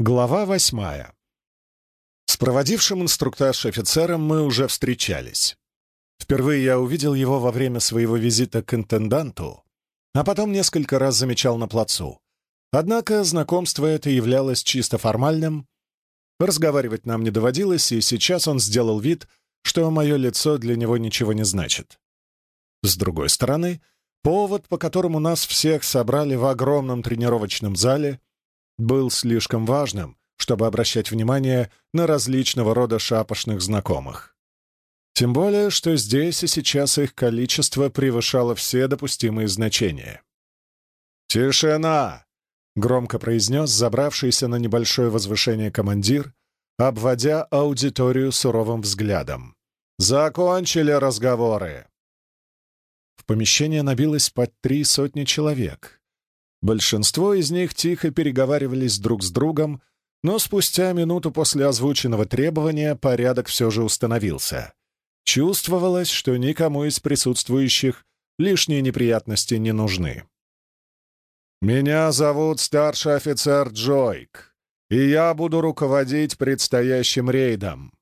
Глава восьмая. С проводившим инструктаж офицером мы уже встречались. Впервые я увидел его во время своего визита к интенданту, а потом несколько раз замечал на плацу. Однако знакомство это являлось чисто формальным. Разговаривать нам не доводилось, и сейчас он сделал вид, что мое лицо для него ничего не значит. С другой стороны, повод, по которому нас всех собрали в огромном тренировочном зале — был слишком важным, чтобы обращать внимание на различного рода шапошных знакомых. Тем более, что здесь и сейчас их количество превышало все допустимые значения. «Тишина!» — громко произнес забравшийся на небольшое возвышение командир, обводя аудиторию суровым взглядом. «Закончили разговоры!» В помещение набилось под три сотни человек, Большинство из них тихо переговаривались друг с другом, но спустя минуту после озвученного требования порядок все же установился. Чувствовалось, что никому из присутствующих лишние неприятности не нужны. «Меня зовут старший офицер Джойк, и я буду руководить предстоящим рейдом.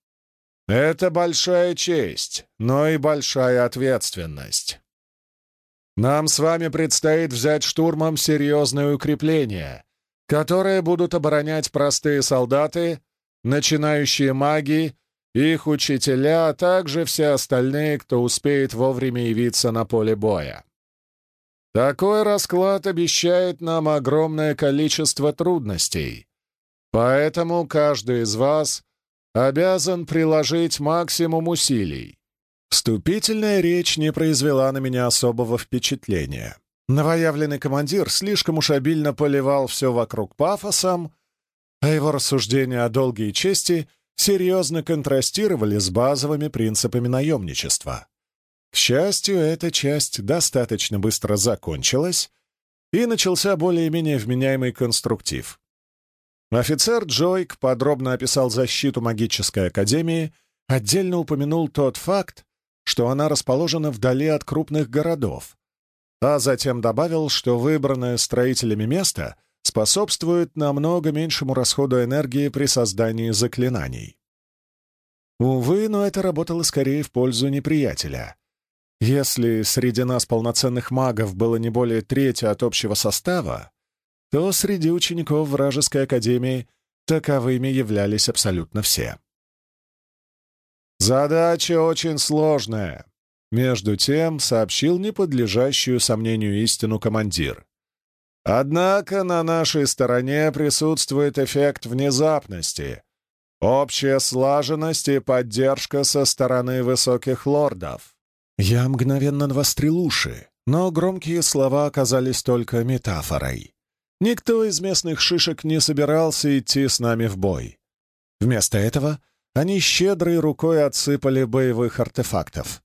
Это большая честь, но и большая ответственность. Нам с вами предстоит взять штурмом серьезное укрепление, которое будут оборонять простые солдаты, начинающие маги, их учителя, а также все остальные, кто успеет вовремя явиться на поле боя. Такой расклад обещает нам огромное количество трудностей, поэтому каждый из вас обязан приложить максимум усилий, Вступительная речь не произвела на меня особого впечатления. Новоявленный командир слишком уж обильно поливал все вокруг пафосом, а его рассуждения о долге и чести серьезно контрастировали с базовыми принципами наемничества. К счастью, эта часть достаточно быстро закончилась, и начался более-менее вменяемый конструктив. Офицер Джойк подробно описал защиту магической академии, отдельно упомянул тот факт, что она расположена вдали от крупных городов, а затем добавил, что выбранное строителями место способствует намного меньшему расходу энергии при создании заклинаний. Увы, но это работало скорее в пользу неприятеля. Если среди нас полноценных магов было не более трети от общего состава, то среди учеников вражеской академии таковыми являлись абсолютно все. «Задача очень сложная», — между тем сообщил неподлежащую сомнению истину командир. «Однако на нашей стороне присутствует эффект внезапности, общая слаженность и поддержка со стороны высоких лордов». Я мгновенно навострил уши, но громкие слова оказались только метафорой. Никто из местных шишек не собирался идти с нами в бой. Вместо этого — они щедрой рукой отсыпали боевых артефактов,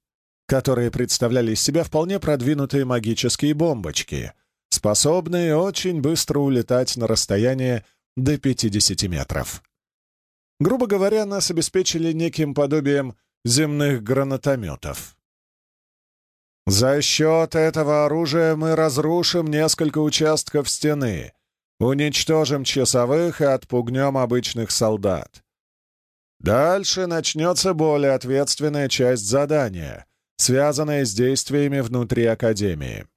которые представляли из себя вполне продвинутые магические бомбочки, способные очень быстро улетать на расстояние до 50 метров. Грубо говоря, нас обеспечили неким подобием земных гранатометов. За счет этого оружия мы разрушим несколько участков стены, уничтожим часовых и отпугнем обычных солдат. Дальше начнется более ответственная часть задания, связанная с действиями внутри Академии.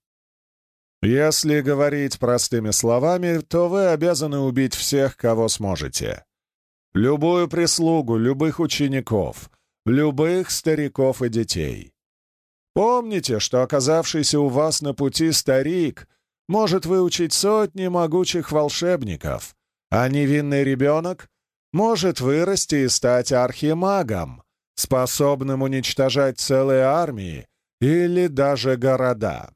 Если говорить простыми словами, то вы обязаны убить всех, кого сможете. Любую прислугу, любых учеников, любых стариков и детей. Помните, что оказавшийся у вас на пути старик может выучить сотни могучих волшебников, а невинный ребенок может вырасти и стать архимагом, способным уничтожать целые армии или даже города.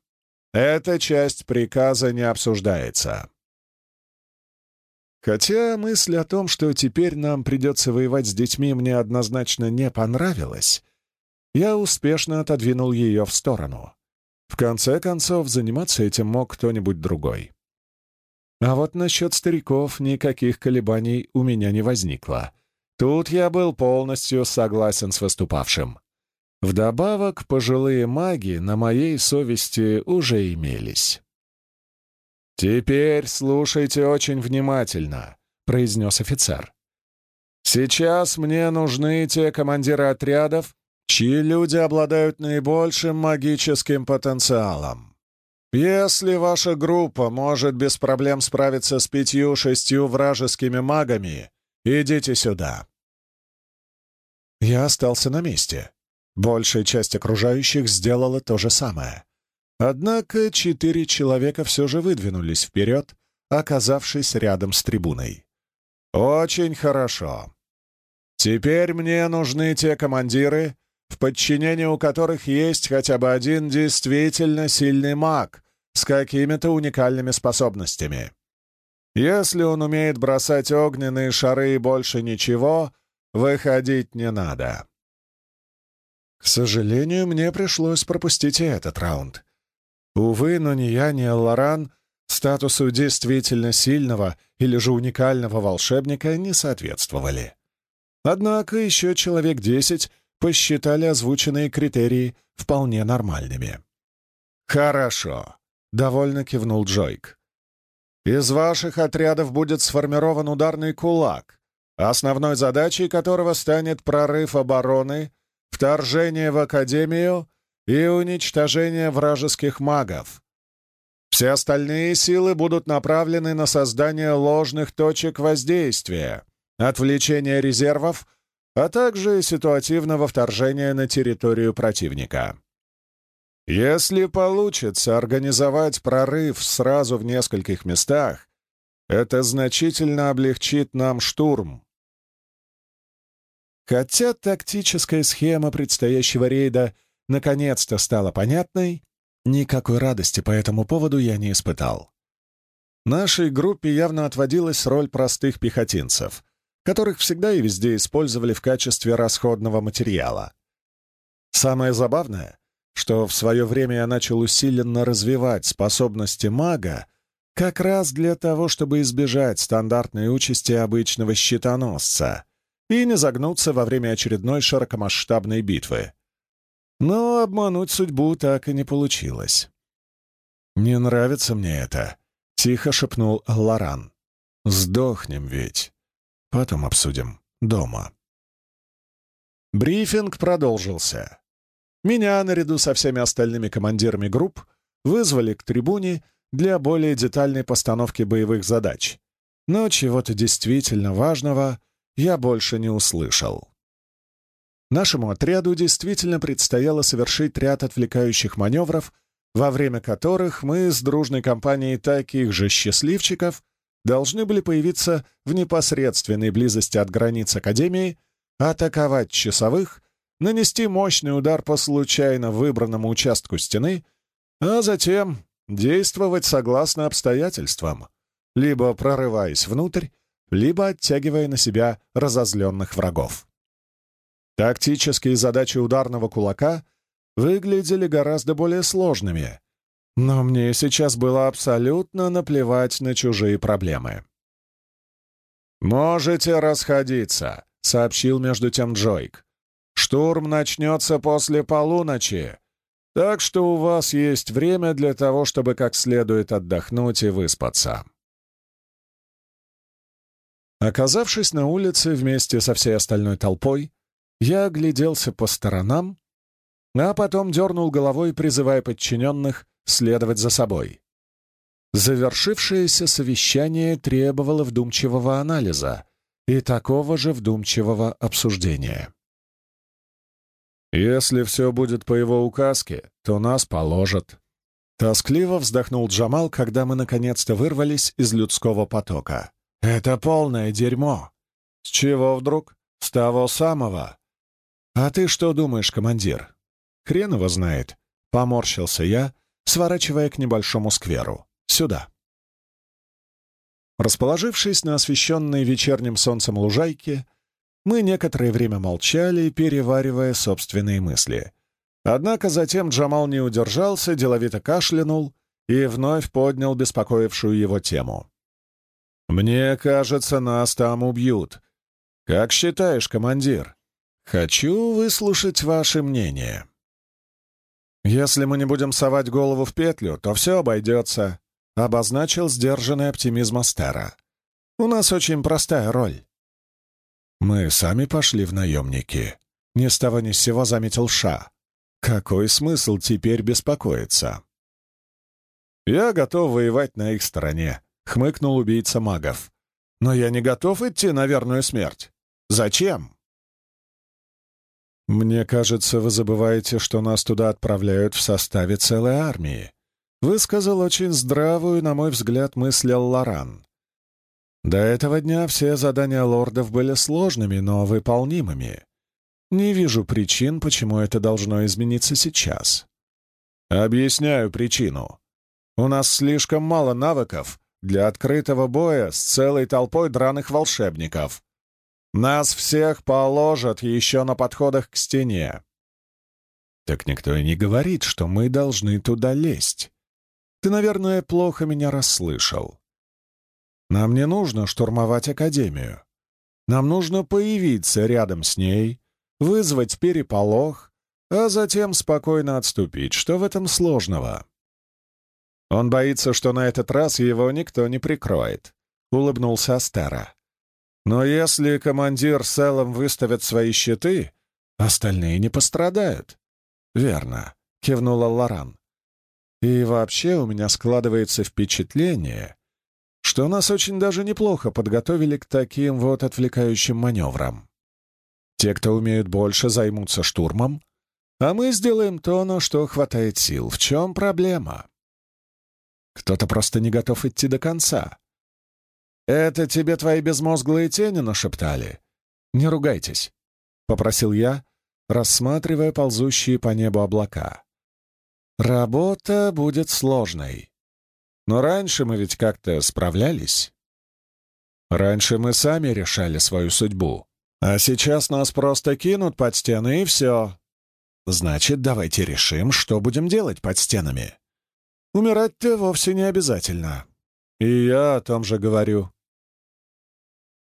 Эта часть приказа не обсуждается. Хотя мысль о том, что теперь нам придется воевать с детьми, мне однозначно не понравилась, я успешно отодвинул ее в сторону. В конце концов, заниматься этим мог кто-нибудь другой. А вот насчет стариков никаких колебаний у меня не возникло. Тут я был полностью согласен с выступавшим. Вдобавок, пожилые маги на моей совести уже имелись. «Теперь слушайте очень внимательно», — произнес офицер. «Сейчас мне нужны те командиры отрядов, чьи люди обладают наибольшим магическим потенциалом. Если ваша группа может без проблем справиться с пятью-шестью вражескими магами, идите сюда». Я остался на месте. Большая часть окружающих сделала то же самое. Однако четыре человека все же выдвинулись вперед, оказавшись рядом с трибуной. «Очень хорошо. Теперь мне нужны те командиры, в подчинении у которых есть хотя бы один действительно сильный маг с какими-то уникальными способностями. Если он умеет бросать огненные шары и больше ничего, выходить не надо». К сожалению, мне пришлось пропустить и этот раунд. Увы, но ни я, ни Лоран статусу действительно сильного или же уникального волшебника не соответствовали. Однако еще человек десять посчитали озвученные критерии вполне нормальными. «Хорошо», — довольно кивнул Джойк. «Из ваших отрядов будет сформирован ударный кулак, основной задачей которого станет прорыв обороны, вторжение в Академию и уничтожение вражеских магов. Все остальные силы будут направлены на создание ложных точек воздействия, отвлечение резервов, а также ситуативного вторжения на территорию противника. Если получится организовать прорыв сразу в нескольких местах, это значительно облегчит нам штурм. Хотя тактическая схема предстоящего рейда наконец-то стала понятной, никакой радости по этому поводу я не испытал. Нашей группе явно отводилась роль простых пехотинцев, которых всегда и везде использовали в качестве расходного материала. Самое забавное, что в свое время я начал усиленно развивать способности мага как раз для того, чтобы избежать стандартной участи обычного щитоносца и не загнуться во время очередной широкомасштабной битвы. Но обмануть судьбу так и не получилось. «Не нравится мне это», — тихо шепнул Лоран. «Сдохнем ведь. Потом обсудим. Дома». Брифинг продолжился. Меня, наряду со всеми остальными командирами групп, вызвали к трибуне для более детальной постановки боевых задач. Но чего-то действительно важного я больше не услышал. Нашему отряду действительно предстояло совершить ряд отвлекающих маневров, во время которых мы с дружной компанией таких же счастливчиков должны были появиться в непосредственной близости от границ Академии, атаковать часовых, нанести мощный удар по случайно выбранному участку стены, а затем действовать согласно обстоятельствам, либо прорываясь внутрь, либо оттягивая на себя разозленных врагов. Тактические задачи ударного кулака выглядели гораздо более сложными, но мне сейчас было абсолютно наплевать на чужие проблемы. «Можете расходиться», — сообщил между тем Джойк. «Штурм начнется после полуночи, так что у вас есть время для того, чтобы как следует отдохнуть и выспаться». Оказавшись на улице вместе со всей остальной толпой, я огляделся по сторонам, а потом дернул головой, призывая подчиненных следовать за собой. Завершившееся совещание требовало вдумчивого анализа и такого же вдумчивого обсуждения. «Если все будет по его указке, то нас положат». Тоскливо вздохнул Джамал, когда мы наконец-то вырвались из людского потока. «Это полное дерьмо!» «С чего вдруг?» «С того самого!» «А ты что думаешь, командир?» «Хрен его знает», — поморщился я, сворачивая к небольшому скверу. «Сюда». Расположившись на освещенной вечерним солнцем лужайке, мы некоторое время молчали, переваривая собственные мысли. Однако затем Джамал не удержался, деловито кашлянул и вновь поднял беспокоившую его тему. «Мне кажется, нас там убьют. Как считаешь, командир?» Хочу выслушать ваше мнение. Если мы не будем совать голову в петлю, то все обойдется, обозначил сдержанный оптимизм Астера. У нас очень простая роль». «Мы сами пошли в наемники», — ни с того ни с сего заметил Ша. «Какой смысл теперь беспокоиться?» «Я готов воевать на их стороне», — хмыкнул убийца магов. «Но я не готов идти на верную смерть. Зачем?» «Мне кажется, вы забываете, что нас туда отправляют в составе целой армии», — высказал очень здравую, на мой взгляд, мысль Лоран. До этого дня все задания лордов были сложными, но выполнимыми. Не вижу причин, почему это должно измениться сейчас. Объясняю причину. У нас слишком мало навыков для открытого боя с целой толпой драных волшебников. Нас всех положат еще на подходах к стене. Так никто и не говорит, что мы должны туда лезть. Ты, наверное, плохо меня расслышал. Нам не нужно штурмовать Академию. Нам нужно появиться рядом с ней, вызвать переполох, а затем спокойно отступить. Что в этом сложного? Он боится, что на этот раз его никто не прикроет, — улыбнулся Астера. Но если командир с Эллом выставят свои щиты, остальные не пострадают. Верно, — кивнула Лоран. И вообще у меня складывается впечатление, что нас очень даже неплохо подготовили к таким вот отвлекающим маневрам. Те, кто умеют больше, займутся штурмом, а мы сделаем то, на что хватает сил. В чем проблема? Кто-то просто не готов идти до конца. «Это тебе твои безмозглые тени нашептали?» «Не ругайтесь», — попросил я, рассматривая ползущие по небу облака. «Работа будет сложной. Но раньше мы ведь как-то справлялись. Раньше мы сами решали свою судьбу, а сейчас нас просто кинут под стены и все. Значит, давайте решим, что будем делать под стенами. Умирать-то вовсе не обязательно. И я о том же говорю.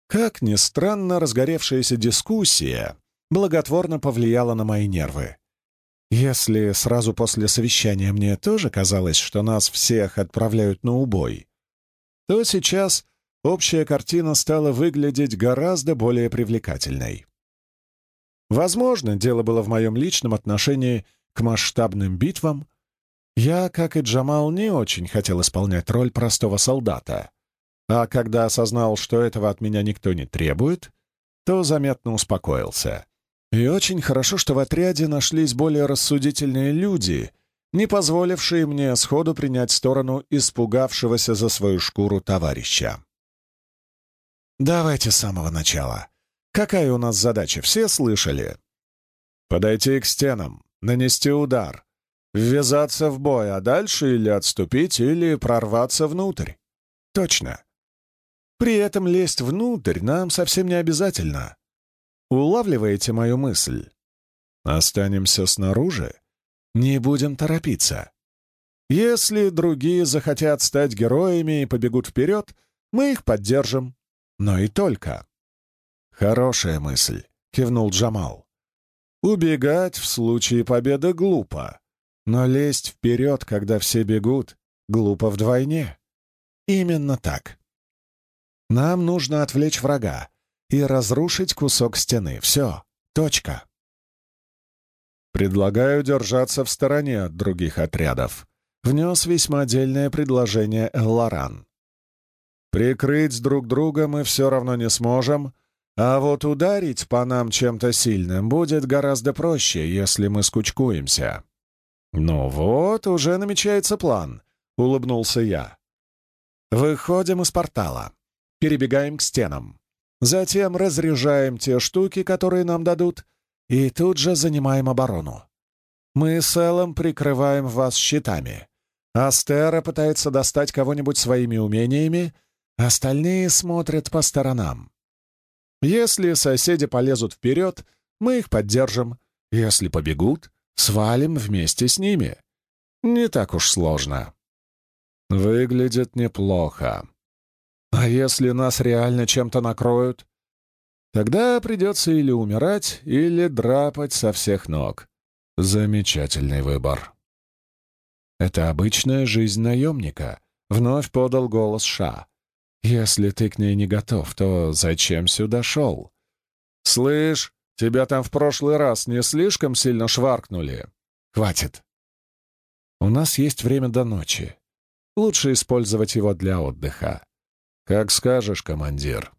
Как ни странно, разгоревшаяся дискуссия благотворно повлияла на мои нервы. Если сразу после совещания мне тоже казалось, что нас всех отправляют на убой, то сейчас общая картина стала выглядеть гораздо более привлекательной. Возможно, дело было в моем личном отношении к масштабным битвам. Я, как и Джамал, не очень хотел исполнять роль простого солдата. А когда осознал, что этого от меня никто не требует, то заметно успокоился. И очень хорошо, что в отряде нашлись более рассудительные люди, не позволившие мне сходу принять сторону испугавшегося за свою шкуру товарища. «Давайте с самого начала. Какая у нас задача, все слышали?» «Подойти к стенам, нанести удар, ввязаться в бой, а дальше или отступить, или прорваться внутрь. Точно. При этом лезть внутрь нам совсем не обязательно. Улавливаете мою мысль? Останемся снаружи? Не будем торопиться. Если другие захотят стать героями и побегут вперед, мы их поддержим. Но и только. Хорошая мысль, кивнул Джамал. Убегать в случае победы глупо, но лезть вперед, когда все бегут, глупо вдвойне. Именно так. Нам нужно отвлечь врага, и разрушить кусок стены. Все. Точка. «Предлагаю держаться в стороне от других отрядов», — внес весьма отдельное предложение Элларан. «Прикрыть друг друга мы все равно не сможем, а вот ударить по нам чем-то сильным будет гораздо проще, если мы скучкуемся». «Ну вот, уже намечается план», — улыбнулся я. «Выходим из портала, перебегаем к стенам. Затем разряжаем те штуки, которые нам дадут, и тут же занимаем оборону. Мы с Эллом прикрываем вас щитами. Астера пытается достать кого-нибудь своими умениями, остальные смотрят по сторонам. Если соседи полезут вперед, мы их поддержим. Если побегут, свалим вместе с ними. Не так уж сложно. Выглядит неплохо. А если нас реально чем-то накроют? Тогда придется или умирать, или драпать со всех ног. Замечательный выбор. Это обычная жизнь наемника, вновь подал голос Ша. Если ты к ней не готов, то зачем сюда шел? Слышь, тебя там в прошлый раз не слишком сильно шваркнули? Хватит. У нас есть время до ночи. Лучше использовать его для отдыха. Как скажешь, командир.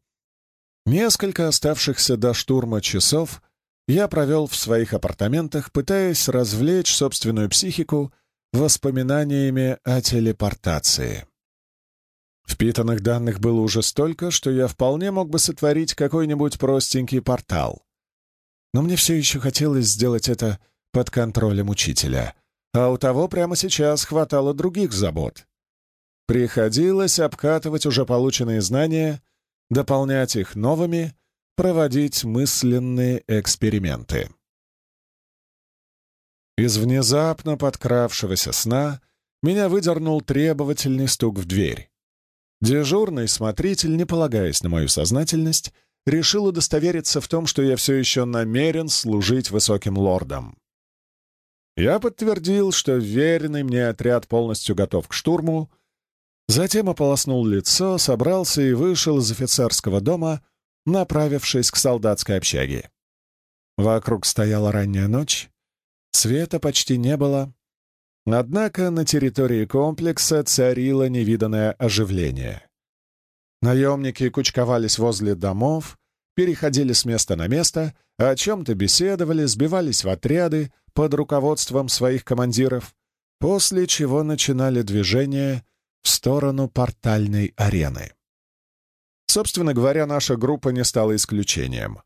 Несколько оставшихся до штурма часов я провел в своих апартаментах, пытаясь развлечь собственную психику воспоминаниями о телепортации. Впитанных данных было уже столько, что я вполне мог бы сотворить какой-нибудь простенький портал. Но мне все еще хотелось сделать это под контролем учителя, а у того прямо сейчас хватало других забот. Приходилось обкатывать уже полученные знания, дополнять их новыми, проводить мысленные эксперименты. Из внезапно подкравшегося сна меня выдернул требовательный стук в дверь. Дежурный смотритель, не полагаясь на мою сознательность, решил удостовериться в том, что я все еще намерен служить высоким лордам. Я подтвердил, что веренный мне отряд полностью готов к штурму, затем ополоснул лицо, собрался и вышел из офицерского дома, направившись к солдатской общаге. Вокруг стояла ранняя ночь, света почти не было, Однако на территории комплекса царило невиданное оживление. Наемники кучковались возле домов, переходили с места на место, о чем-то беседовали, сбивались в отряды под руководством своих командиров, после чего начинали движение в сторону портальной арены. Собственно говоря, наша группа не стала исключением.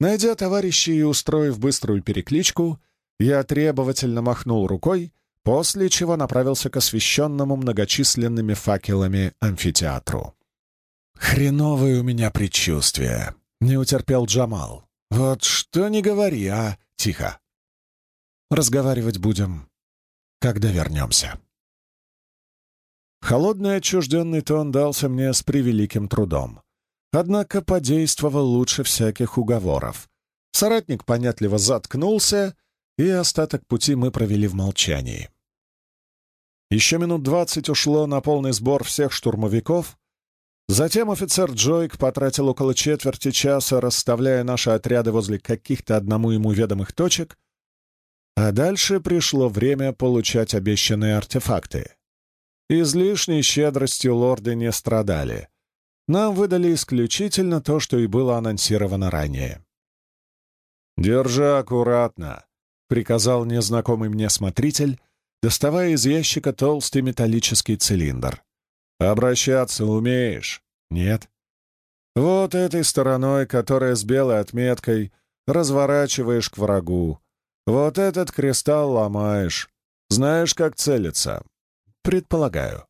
Найдя товарищей и устроив быструю перекличку, я требовательно махнул рукой, после чего направился к освещенному многочисленными факелами амфитеатру. «Хреновое у меня предчувствие», — не утерпел Джамал. «Вот что не говори, а...» «Тихо. Разговаривать будем, когда вернемся». Холодный отчужденный тон дался мне с превеликим трудом. Однако подействовал лучше всяких уговоров. Соратник понятливо заткнулся, и остаток пути мы провели в молчании. Еще минут двадцать ушло на полный сбор всех штурмовиков. Затем офицер Джойк потратил около четверти часа, расставляя наши отряды возле каких-то одному ему ведомых точек, а дальше пришло время получать обещанные артефакты. Излишней щедростью лорды не страдали. Нам выдали исключительно то, что и было анонсировано ранее. «Держи аккуратно», — приказал незнакомый мне смотритель, доставая из ящика толстый металлический цилиндр. «Обращаться умеешь?» «Нет». «Вот этой стороной, которая с белой отметкой, разворачиваешь к врагу. Вот этот кристалл ломаешь. Знаешь, как целиться?» «Предполагаю».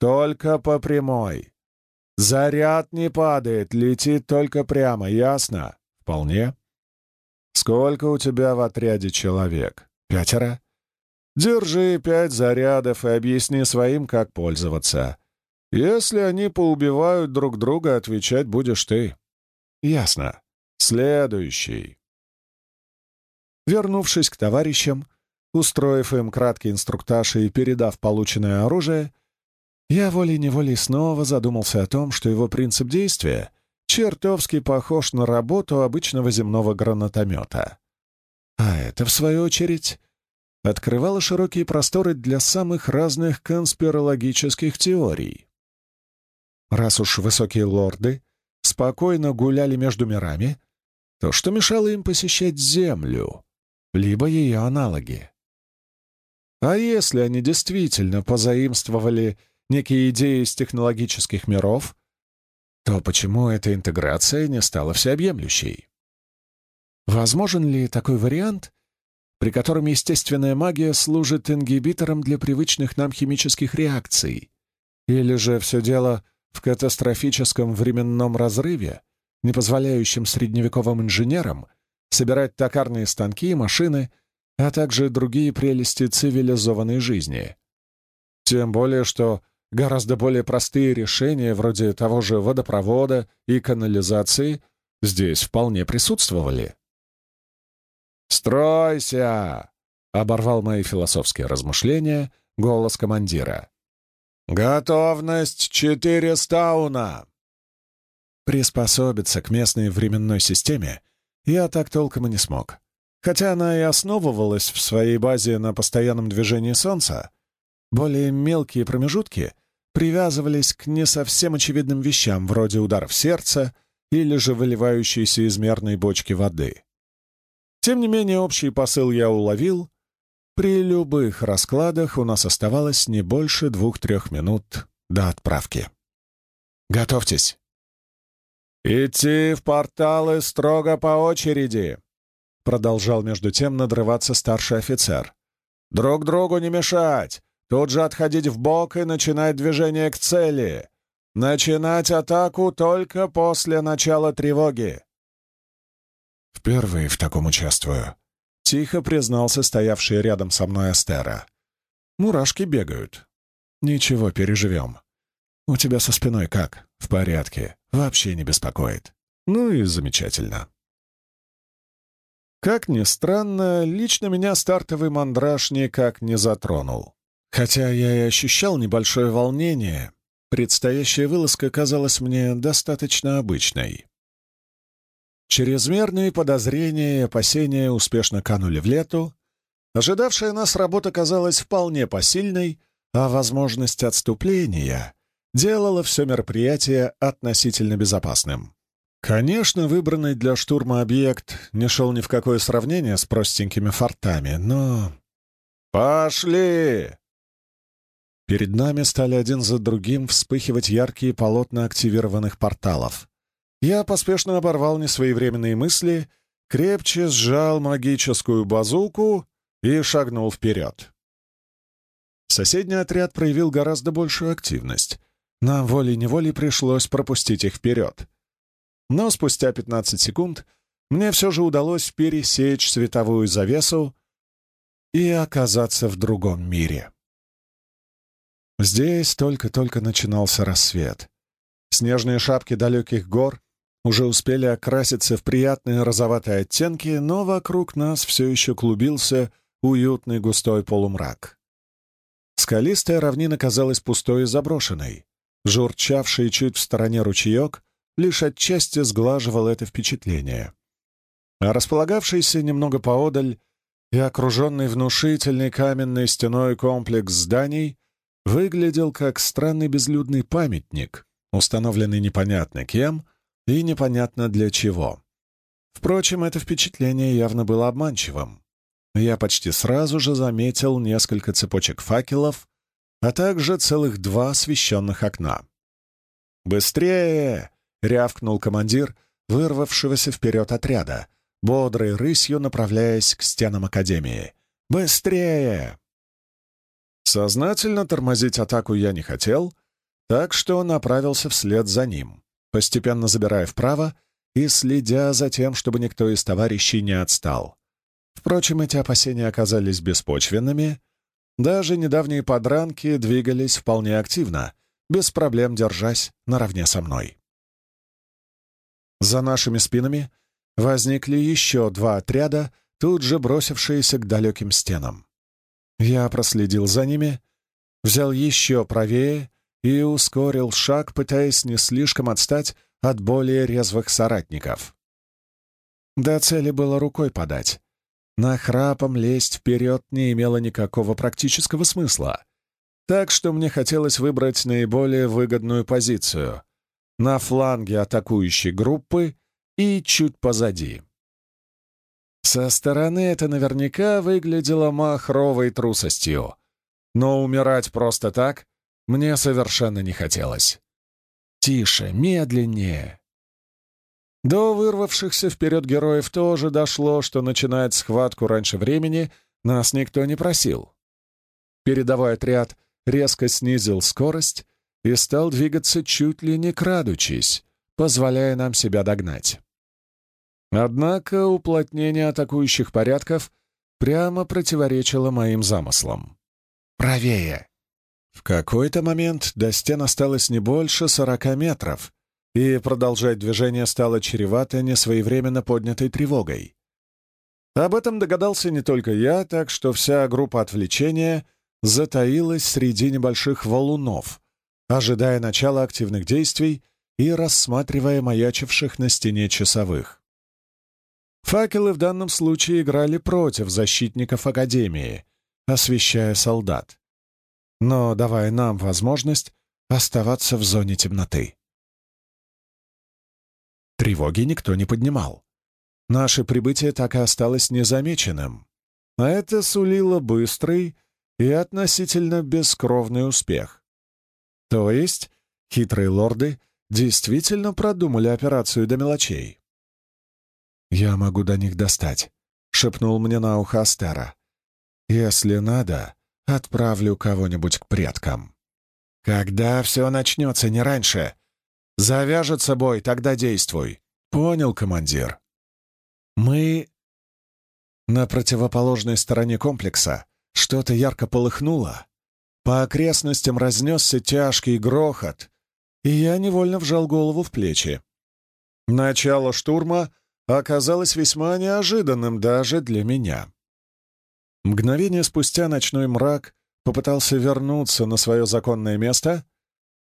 «Только по прямой. Заряд не падает, летит только прямо, ясно?» «Вполне». «Сколько у тебя в отряде человек?» «Пятеро?» Держи пять зарядов и объясни своим, как пользоваться. Если они поубивают друг друга, отвечать будешь ты. Ясно. Следующий. Вернувшись к товарищам, устроив им краткий инструктаж и передав полученное оружие, я волей-неволей снова задумался о том, что его принцип действия чертовски похож на работу обычного земного гранатомета. А это, в свою очередь, открывала широкие просторы для самых разных конспирологических теорий. Раз уж высокие лорды спокойно гуляли между мирами, то что мешало им посещать Землю, либо ее аналоги? А если они действительно позаимствовали некие идеи из технологических миров, то почему эта интеграция не стала всеобъемлющей? Возможен ли такой вариант, при котором естественная магия служит ингибитором для привычных нам химических реакций? Или же все дело в катастрофическом временном разрыве, не позволяющем средневековым инженерам собирать токарные станки и машины, а также другие прелести цивилизованной жизни? Тем более, что гораздо более простые решения, вроде того же водопровода и канализации, здесь вполне присутствовали. «Стройся!» — оборвал мои философские размышления голос командира. «Готовность четыре стауна!» Приспособиться к местной временной системе я так толком и не смог. Хотя она и основывалась в своей базе на постоянном движении Солнца, более мелкие промежутки привязывались к не совсем очевидным вещам, вроде ударов сердца или же выливающейся из мерной бочки воды. Тем не менее, общий посыл я уловил. При любых раскладах у нас оставалось не больше двух-трех минут до отправки. «Готовьтесь!» «Идти в порталы строго по очереди!» Продолжал между тем надрываться старший офицер. «Друг другу не мешать! Тут же отходить в бок и начинать движение к цели! Начинать атаку только после начала тревоги!» «Впервые в таком участвую», — тихо признался стоявший рядом со мной Астера. «Мурашки бегают. Ничего, переживем. У тебя со спиной как? В порядке. Вообще не беспокоит. Ну и замечательно». Как ни странно, лично меня стартовый мандраж никак не затронул. Хотя я и ощущал небольшое волнение, предстоящая вылазка казалась мне достаточно обычной. Чрезмерные подозрения и опасения успешно канули в лету, ожидавшая нас работа казалась вполне посильной, а возможность отступления делала все мероприятие относительно безопасным. Конечно, выбранный для штурма объект не шел ни в какое сравнение с простенькими фортами, но... «Пошли!» Перед нами стали один за другим вспыхивать яркие полотна активированных порталов. Я поспешно оборвал несвоевременные мысли, крепче сжал магическую базуку и шагнул вперед. Соседний отряд проявил гораздо большую активность. Нам волей-неволей пришлось пропустить их вперед. Но спустя 15 секунд мне все же удалось пересечь световую завесу и оказаться в другом мире. Здесь только-только начинался рассвет. Снежные шапки далеких гор уже успели окраситься в приятные розоватые оттенки, но вокруг нас все еще клубился уютный густой полумрак. Скалистая равнина казалась пустой и заброшенной. Журчавший чуть в стороне ручеек лишь отчасти сглаживал это впечатление. А располагавшийся немного поодаль и окруженный внушительной каменной стеной комплекс зданий выглядел как странный безлюдный памятник, установленный непонятно кем и непонятно для чего. Впрочем, это впечатление явно было обманчивым. Я почти сразу же заметил несколько цепочек факелов, а также целых два освещенных окна. «Быстрее!» — рявкнул командир, вырвавшегося вперед отряда, бодрой рысью направляясь к стенам Академии. «Быстрее!» Сознательно тормозить атаку я не хотел, так что направился вслед за ним постепенно забирая вправо и следя за тем, чтобы никто из товарищей не отстал. Впрочем, эти опасения оказались беспочвенными. Даже недавние подранки двигались вполне активно, без проблем держась наравне со мной. За нашими спинами возникли еще два отряда, тут же бросившиеся к далеким стенам. Я проследил за ними, взял еще правее и ускорил шаг, пытаясь не слишком отстать от более резвых соратников. До цели было рукой подать. На храпом лезть вперед не имело никакого практического смысла, так что мне хотелось выбрать наиболее выгодную позицию — на фланге атакующей группы и чуть позади. Со стороны это наверняка выглядело махровой трусостью, но умирать просто так мне совершенно не хотелось. Тише, медленнее. До вырвавшихся вперед героев тоже дошло, что начинать схватку раньше времени нас никто не просил. Передовой отряд резко снизил скорость и стал двигаться чуть ли не крадучись, позволяя нам себя догнать. Однако уплотнение атакующих порядков прямо противоречило моим замыслам. «Правее!» В какой-то момент до стен осталось не больше сорока метров, и продолжать движение стало чревато несвоевременно поднятой тревогой. Об этом догадался не только я, так что вся группа отвлечения затаилась среди небольших валунов, ожидая начала активных действий и рассматривая маячивших на стене часовых. Факелы в данном случае играли против защитников Академии, освещая солдат, но давая нам возможность оставаться в зоне темноты. Тревоги никто не поднимал. Наше прибытие так и осталось незамеченным, а это сулило быстрый и относительно бескровный успех. То есть хитрые лорды действительно продумали операцию до мелочей. «Я могу до них достать», — шепнул мне на ухо Астера. «Если надо, отправлю кого-нибудь к предкам». «Когда все начнется, не раньше. Завяжется бой, тогда действуй». «Понял, командир». «Мы...» На противоположной стороне комплекса что-то ярко полыхнуло. По окрестностям разнесся тяжкий грохот, и я невольно вжал голову в плечи. Начало штурма оказалось весьма неожиданным даже для меня. Мгновение спустя ночной мрак попытался вернуться на свое законное место,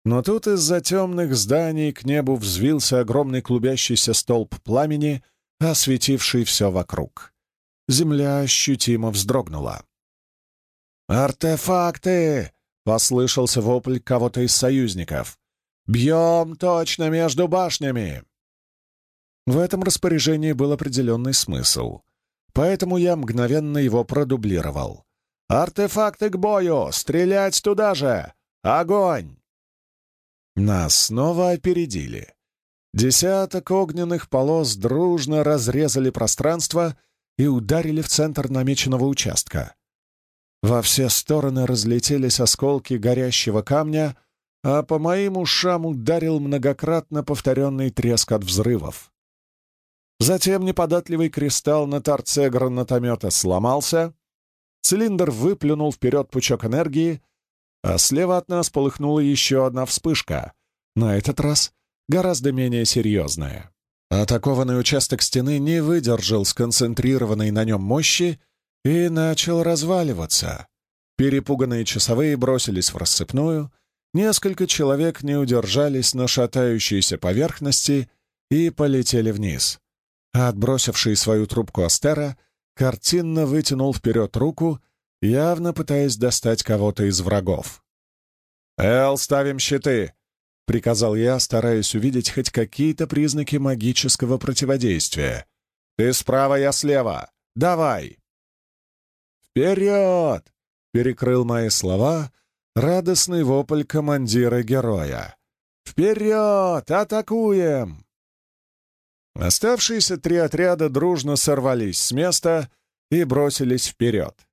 но тут из-за темных зданий к небу взвился огромный клубящийся столб пламени, осветивший все вокруг. Земля ощутимо вздрогнула. «Артефакты!» — послышался вопль кого-то из союзников. «Бьем точно между башнями!» В этом распоряжении был определенный смысл, поэтому я мгновенно его продублировал. «Артефакты к бою! Стрелять туда же! Огонь!» Нас снова опередили. Десяток огненных полос дружно разрезали пространство и ударили в центр намеченного участка. Во все стороны разлетелись осколки горящего камня, а по моим ушам ударил многократно повторенный треск от взрывов. Затем неподатливый кристалл на торце гранатомета сломался, цилиндр выплюнул вперед пучок энергии, а слева от нас полыхнула еще одна вспышка, на этот раз гораздо менее серьезная. Атакованный участок стены не выдержал сконцентрированной на нем мощи и начал разваливаться. Перепуганные часовые бросились в рассыпную, несколько человек не удержались на шатающейся поверхности и полетели вниз. отбросивший свою трубку Астера картинно вытянул вперед руку, явно пытаясь достать кого-то из врагов. «Эл, ставим щиты!» — приказал я, стараясь увидеть хоть какие-то признаки магического противодействия. «Ты справа, я слева! Давай!» «Вперед!» — перекрыл мои слова радостный вопль командира-героя. «Вперед! Атакуем!» Оставшиеся три отряда дружно сорвались с места и бросились вперед.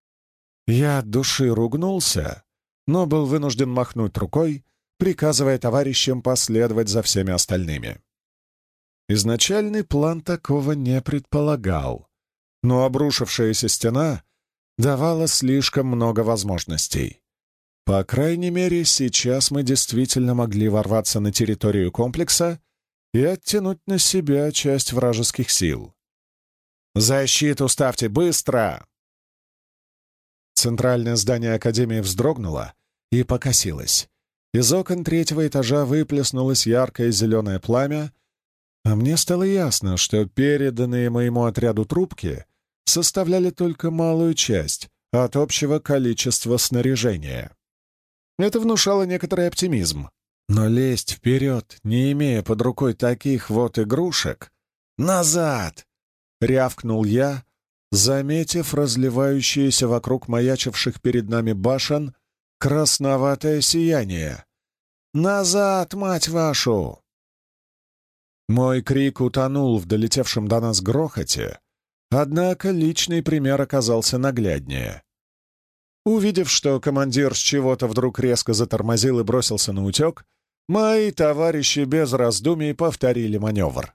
Я от души ругнулся, но был вынужден махнуть рукой, приказывая товарищам последовать за всеми остальными. Изначальный план такого не предполагал, но обрушившаяся стена давала слишком много возможностей. По крайней мере, сейчас мы действительно могли ворваться на территорию комплекса и оттянуть на себя часть вражеских сил. «Защиту ставьте быстро!» Центральное здание Академии вздрогнуло и покосилось. Из окон третьего этажа выплеснулось яркое зеленое пламя, а мне стало ясно, что переданные моему отряду трубки составляли только малую часть от общего количества снаряжения. Это внушало некоторый оптимизм. Но лезть вперед, не имея под рукой таких вот игрушек... «Назад!» — рявкнул я, заметив разливающееся вокруг маячивших перед нами башен красноватое сияние. «Назад, мать вашу!» Мой крик утонул в долетевшем до нас грохоте, Однако личный пример оказался нагляднее. Увидев, что командир с чего-то вдруг резко затормозил и бросился на утек, мои товарищи без раздумий повторили маневр.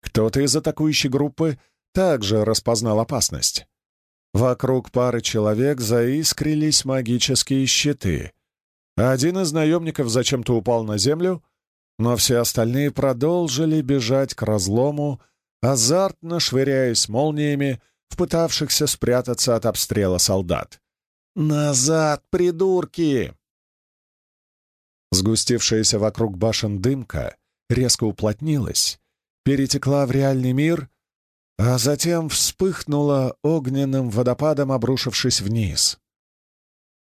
Кто-то из атакующей группы также распознал опасность. Вокруг пары человек заискрились магические щиты. Один из наемников зачем-то упал на землю, но все остальные продолжили бежать к разлому, азартно швыряясь молниями в пытавшихся спрятаться от обстрела солдат. «Назад, придурки!» Сгустившаяся вокруг башен дымка резко уплотнилась, перетекла в реальный мир, а затем вспыхнула огненным водопадом, обрушившись вниз.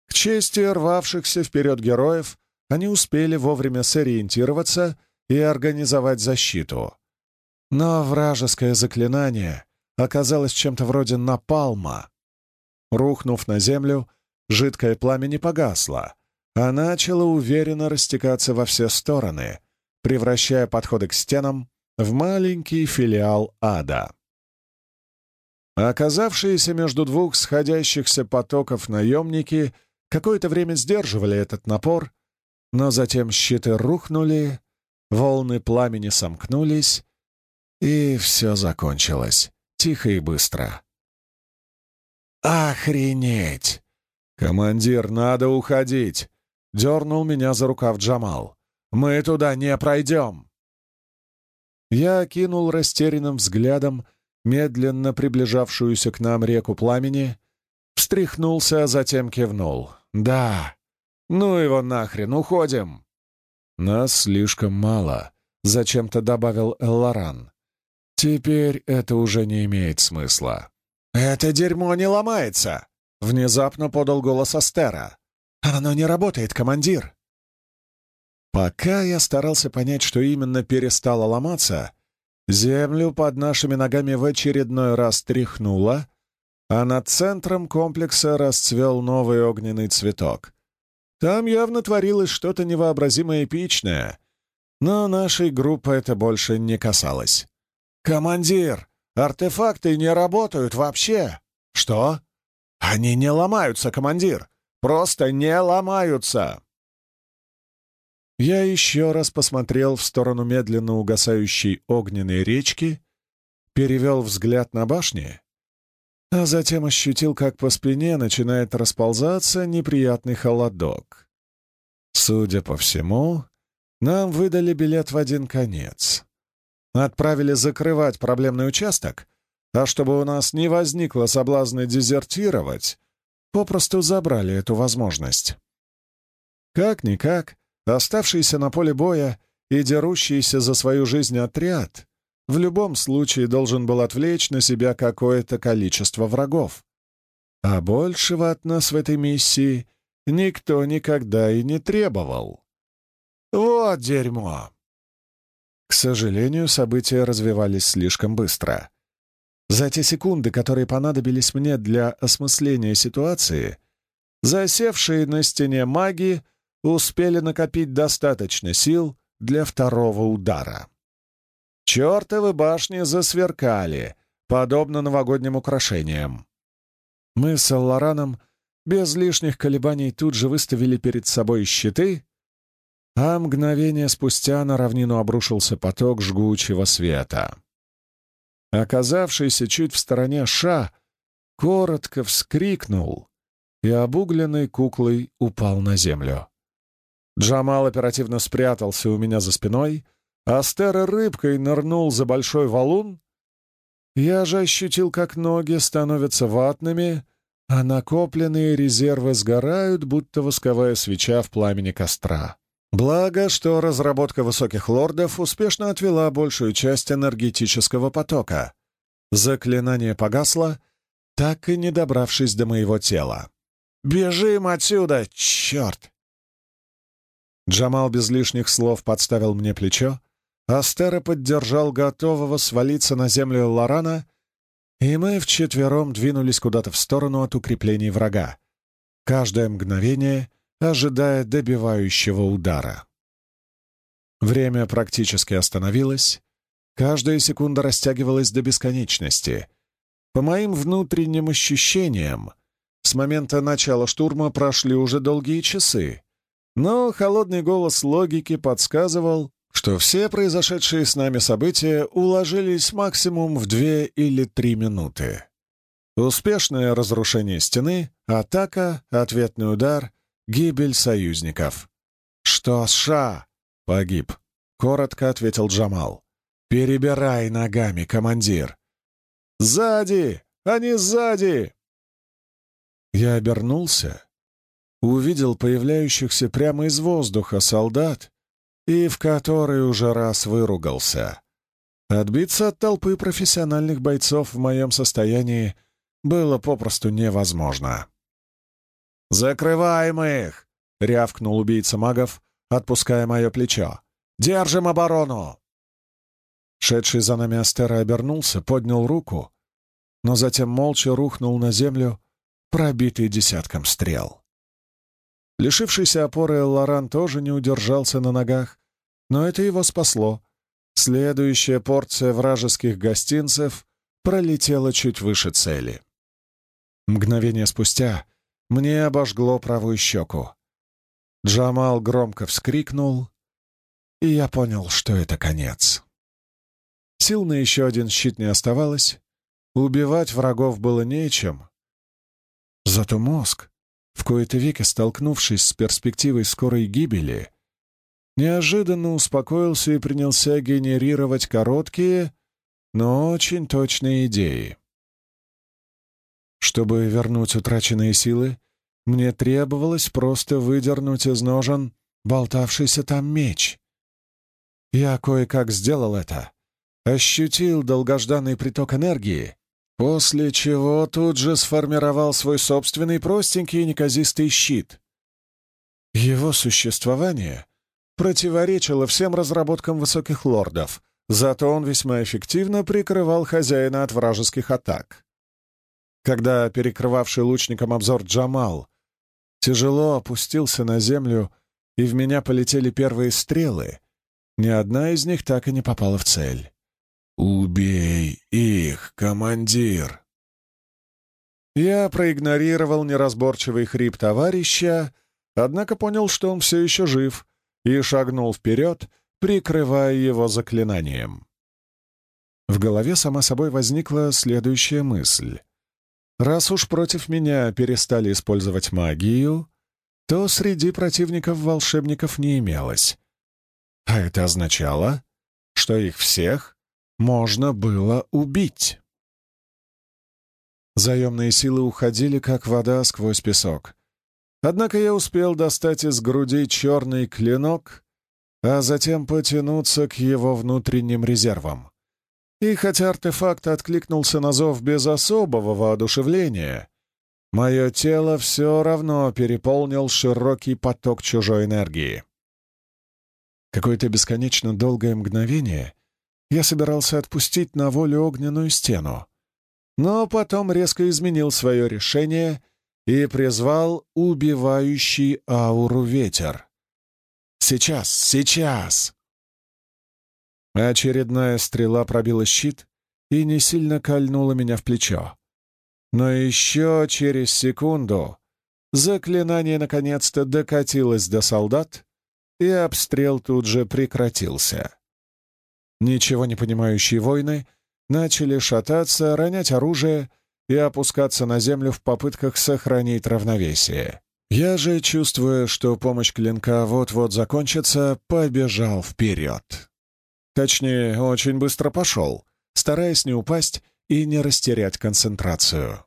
К чести рвавшихся вперед героев, они успели вовремя сориентироваться и организовать защиту. Но вражеское заклинание оказалось чем-то вроде напалма. Рухнув на землю, жидкое пламя не погасло, а начало уверенно растекаться во все стороны, превращая подходы к стенам в маленький филиал ада. Оказавшиеся между двух сходящихся потоков наемники какое-то время сдерживали этот напор, но затем щиты рухнули, волны пламени сомкнулись, и все закончилось, тихо и быстро. «Охренеть!» «Командир, надо уходить!» — дернул меня за рукав Джамал. «Мы туда не пройдем!» Я окинул растерянным взглядом медленно приближавшуюся к нам реку пламени, встряхнулся, а затем кивнул. «Да! Ну его нахрен, уходим!» «Нас слишком мало», — зачем-то добавил Элларан. «Теперь это уже не имеет смысла». «Это дерьмо не ломается!» — внезапно подал голос Астера. «Оно не работает, командир!» Пока я старался понять, что именно перестало ломаться, землю под нашими ногами в очередной раз тряхнуло, а над центром комплекса расцвел новый огненный цветок. Там явно творилось что-то невообразимо эпичное, но нашей группы это больше не касалось. «Командир, артефакты не работают вообще!» «Что?» «Они не ломаются, командир! Просто не ломаются!» Я еще раз посмотрел в сторону медленно угасающей огненной речки, перевел взгляд на башни, а затем ощутил, как по спине начинает расползаться неприятный холодок. Судя по всему, нам выдали билет в один конец. Отправили закрывать проблемный участок, а чтобы у нас не возникло соблазна дезертировать, попросту забрали эту возможность. Как-никак, Оставшийся на поле боя и дерущийся за свою жизнь отряд в любом случае должен был отвлечь на себя какое-то количество врагов. А большего от нас в этой миссии никто никогда и не требовал. Вот дерьмо! К сожалению, события развивались слишком быстро. За те секунды, которые понадобились мне для осмысления ситуации, засевшие на стене маги — успели накопить достаточно сил для второго удара. Чертовы башни засверкали, подобно новогодним украшениям. Мы с Аллараном без лишних колебаний тут же выставили перед собой щиты, а мгновение спустя на равнину обрушился поток жгучего света. Оказавшийся чуть в стороне Ша коротко вскрикнул и обугленной куклой упал на землю. Джамал оперативно спрятался у меня за спиной, а Стера рыбкой нырнул за большой валун. Я же ощутил, как ноги становятся ватными, а накопленные резервы сгорают, будто восковая свеча в пламени костра. Благо, что разработка высоких лордов успешно отвела большую часть энергетического потока. Заклинание погасло, так и не добравшись до моего тела. «Бежим отсюда, черт!» Джамал без лишних слов подставил мне плечо, Астера поддержал готового свалиться на землю Лорана, и мы вчетвером двинулись куда-то в сторону от укреплений врага, каждое мгновение ожидая добивающего удара. Время практически остановилось, каждая секунда растягивалась до бесконечности. По моим внутренним ощущениям, с момента начала штурма прошли уже долгие часы, но холодный голос логики подсказывал, что все произошедшие с нами события уложились максимум в две или три минуты. Успешное разрушение стены, атака, ответный удар, гибель союзников. «Что с Ша?» «Погиб», — коротко ответил Джамал. «Перебирай ногами, командир». «Сзади! Они сзади!» Я обернулся увидел появляющихся прямо из воздуха солдат и в который уже раз выругался. Отбиться от толпы профессиональных бойцов в моем состоянии было попросту невозможно. «Закрываем их!» — рявкнул убийца магов, отпуская мое плечо. «Держим оборону!» Шедший за нами Астера обернулся, поднял руку, но затем молча рухнул на землю, пробитый десятком стрел. Лишившийся опоры Лоран тоже не удержался на ногах, но это его спасло. Следующая порция вражеских гостинцев пролетела чуть выше цели. Мгновение спустя мне обожгло правую щеку. Джамал громко вскрикнул, и я понял, что это конец. Сил на еще один щит не оставалось, убивать врагов было нечем. Зато мозг, в кои-то веки столкнувшись с перспективой скорой гибели, неожиданно успокоился и принялся генерировать короткие, но очень точные идеи. Чтобы вернуть утраченные силы, мне требовалось просто выдернуть из ножен болтавшийся там меч. Я кое-как сделал это, ощутил долгожданный приток энергии После чего тут же сформировал свой собственный простенький и неказистый щит. Его существование противоречило всем разработкам высоких лордов, зато он весьма эффективно прикрывал хозяина от вражеских атак. Когда перекрывавший лучником обзор Джамал тяжело опустился на землю и в меня полетели первые стрелы, ни одна из них так и не попала в цель. «Убей их, командир!» Я проигнорировал неразборчивый хрип товарища, однако понял, что он все еще жив, и шагнул вперед, прикрывая его заклинанием. В голове сама собой возникла следующая мысль. Раз уж против меня перестали использовать магию, то среди противников волшебников не имелось. А это означало, что их всех можно было убить. Заемные силы уходили, как вода сквозь песок. Однако я успел достать из груди черный клинок, а затем потянуться к его внутренним резервам. И хотя артефакт откликнулся на зов без особого воодушевления, мое тело все равно переполнил широкий поток чужой энергии. Какое-то бесконечно долгое мгновение я собирался отпустить на волю огненную стену, но потом резко изменил свое решение и призвал убивающий ауру ветер. «Сейчас, сейчас!» Очередная стрела пробила щит и не сильно кольнула меня в плечо. Но еще через секунду заклинание наконец-то докатилось до солдат, и обстрел тут же прекратился. Ничего не понимающие воины начали шататься, ронять оружие и опускаться на землю в попытках сохранить равновесие. Я же, чувствуя, что помощь клинка вот-вот закончится, побежал вперед. Точнее, очень быстро пошел, стараясь не упасть и не растерять концентрацию.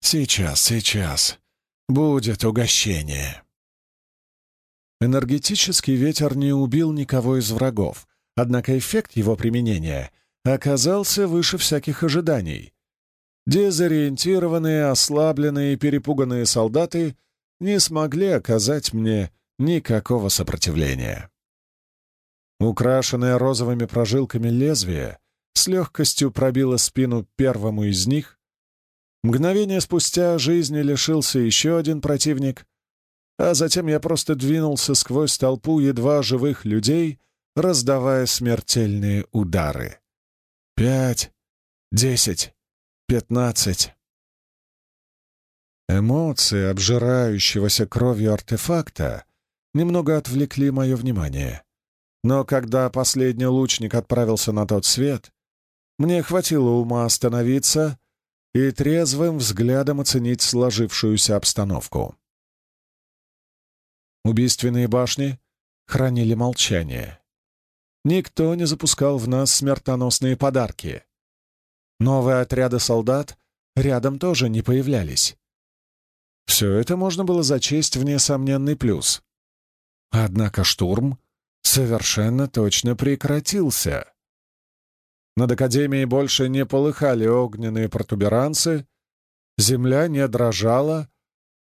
«Сейчас, сейчас. Будет угощение». Энергетический ветер не убил никого из врагов, Однако эффект его применения оказался выше всяких ожиданий. Дезориентированные, ослабленные и перепуганные солдаты не смогли оказать мне никакого сопротивления. Украшенное розовыми прожилками лезвие с легкостью пробило спину первому из них. Мгновение спустя жизни лишился еще один противник, а затем я просто двинулся сквозь толпу едва живых людей, раздавая смертельные удары. Пять, десять, пятнадцать. Эмоции обжирающегося кровью артефакта немного отвлекли мое внимание. Но когда последний лучник отправился на тот свет, мне хватило ума остановиться и трезвым взглядом оценить сложившуюся обстановку. Убийственные башни хранили молчание. Никто не запускал в нас смертоносные подарки. Новые отряды солдат рядом тоже не появлялись. Все это можно было зачесть в несомненный плюс. Однако штурм совершенно точно прекратился. Над Академией больше не полыхали огненные протуберанцы, земля не дрожала,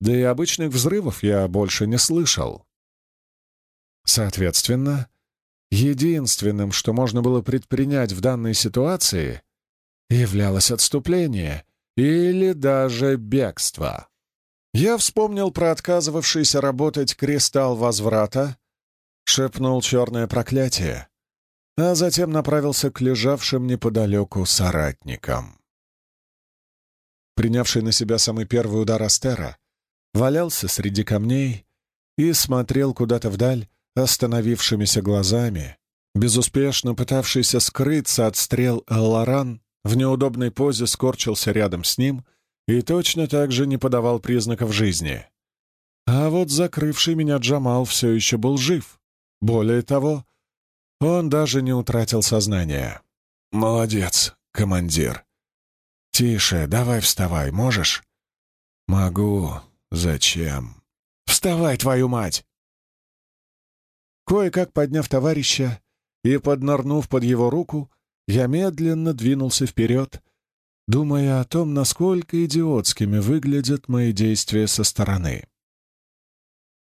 да и обычных взрывов я больше не слышал. Соответственно, единственным, что можно было предпринять в данной ситуации, являлось отступление или даже бегство. Я вспомнил про отказывавшийся работать кристалл возврата, шепнул черное проклятие, а затем направился к лежавшим неподалеку соратникам. Принявший на себя самый первый удар Астера, валялся среди камней и смотрел куда-то вдаль остановившимися глазами, безуспешно пытавшийся скрыться от стрел Алларан, в неудобной позе скорчился рядом с ним и точно так же не подавал признаков жизни. А вот закрывший меня Джамал все еще был жив. Более того, он даже не утратил сознание. «Молодец, командир. Тише, давай вставай, можешь?» «Могу. Зачем?» «Вставай, твою мать!» Кое-как подняв товарища и поднырнув под его руку, я медленно двинулся вперед, думая о том, насколько идиотскими выглядят мои действия со стороны.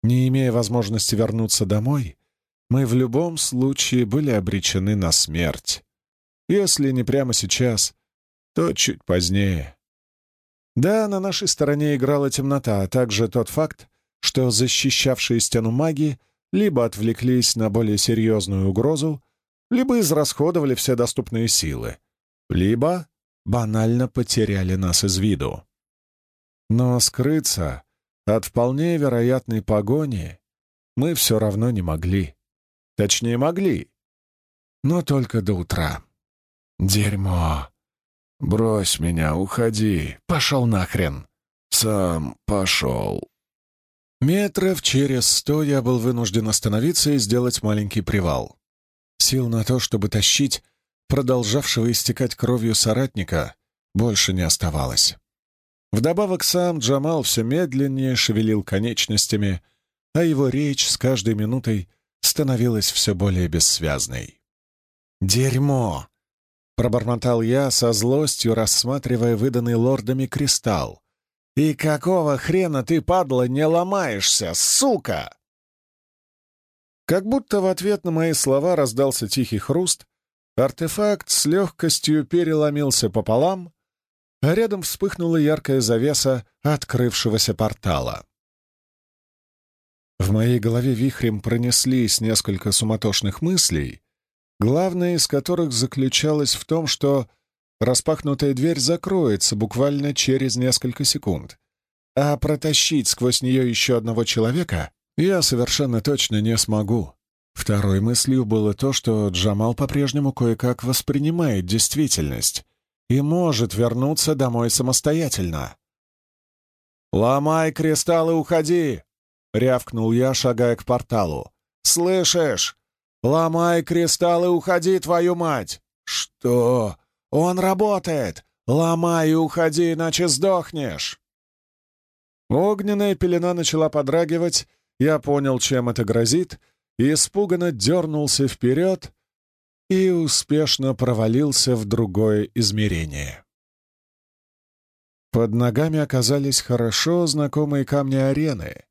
Не имея возможности вернуться домой, мы в любом случае были обречены на смерть. Если не прямо сейчас, то чуть позднее. Да, на нашей стороне играла темнота, а также тот факт, что защищавшие стену маги либо отвлеклись на более серьезную угрозу, либо израсходовали все доступные силы, либо банально потеряли нас из виду. Но скрыться от вполне вероятной погони мы все равно не могли. Точнее, могли. Но только до утра. Дерьмо. Брось меня, уходи. Пошел нахрен. Сам пошел. Метров через сто я был вынужден остановиться и сделать маленький привал. Сил на то, чтобы тащить продолжавшего истекать кровью соратника, больше не оставалось. Вдобавок сам Джамал все медленнее шевелил конечностями, а его речь с каждой минутой становилась все более бессвязной. «Дерьмо!» — пробормотал я со злостью, рассматривая выданный лордами кристалл. «И какого хрена ты, падла, не ломаешься, сука?» Как будто в ответ на мои слова раздался тихий хруст, артефакт с легкостью переломился пополам, а рядом вспыхнула яркая завеса открывшегося портала. В моей голове вихрем пронеслись несколько суматошных мыслей, главная из которых заключалась в том, что распахнутая дверь закроется буквально через несколько секунд, а протащить сквозь нее еще одного человека я совершенно точно не смогу. Второй мыслью было то, что Джамал по-прежнему кое-как воспринимает действительность и может вернуться домой самостоятельно. «Ломай кристалл и уходи!» — рявкнул я, шагая к порталу. «Слышишь? Ломай кристалл и уходи, твою мать!» «Что? Он работает! Ломай и уходи, иначе сдохнешь!» Огненная пелена начала подрагивать, я понял, чем это грозит, и испуганно дернулся вперед и успешно провалился в другое измерение. Под ногами оказались хорошо знакомые камни арены,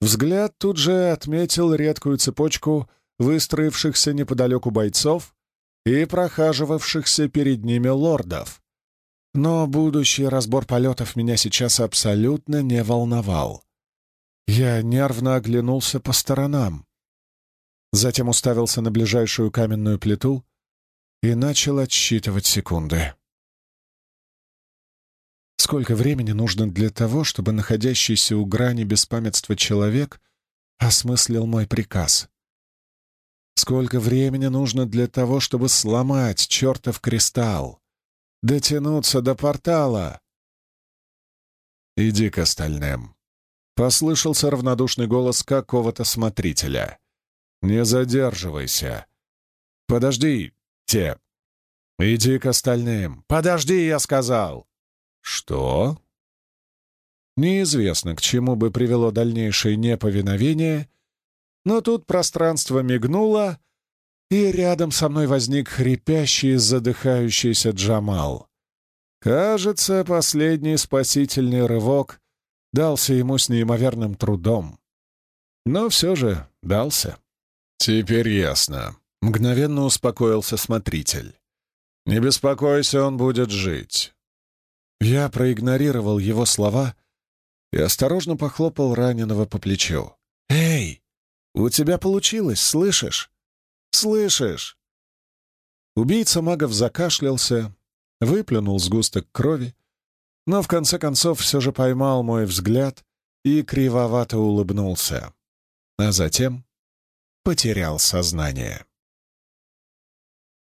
Взгляд тут же отметил редкую цепочку выстроившихся неподалеку бойцов и прохаживавшихся перед ними лордов. Но будущий разбор полетов меня сейчас абсолютно не волновал. Я нервно оглянулся по сторонам. Затем уставился на ближайшую каменную плиту и начал отсчитывать секунды. Сколько времени нужно для того, чтобы находящийся у грани беспамятства человек осмыслил мой приказ? Сколько времени нужно для того, чтобы сломать чертов кристалл? Дотянуться до портала? «Иди к остальным», — послышался равнодушный голос какого-то смотрителя. «Не задерживайся. Подожди, те. Иди к остальным. Подожди, я сказал!» «Что?» Неизвестно, к чему бы привело дальнейшее неповиновение, но тут пространство мигнуло, и рядом со мной возник хрипящий, задыхающийся Джамал. Кажется, последний спасительный рывок дался ему с неимоверным трудом. Но все же дался. «Теперь ясно», — мгновенно успокоился смотритель. «Не беспокойся, он будет жить». Я проигнорировал его слова и осторожно похлопал раненого по плечу. «Эй, у тебя получилось, слышишь? Слышишь?» Убийца магов закашлялся, выплюнул сгусток крови, но в конце концов все же поймал мой взгляд и кривовато улыбнулся, а затем потерял сознание.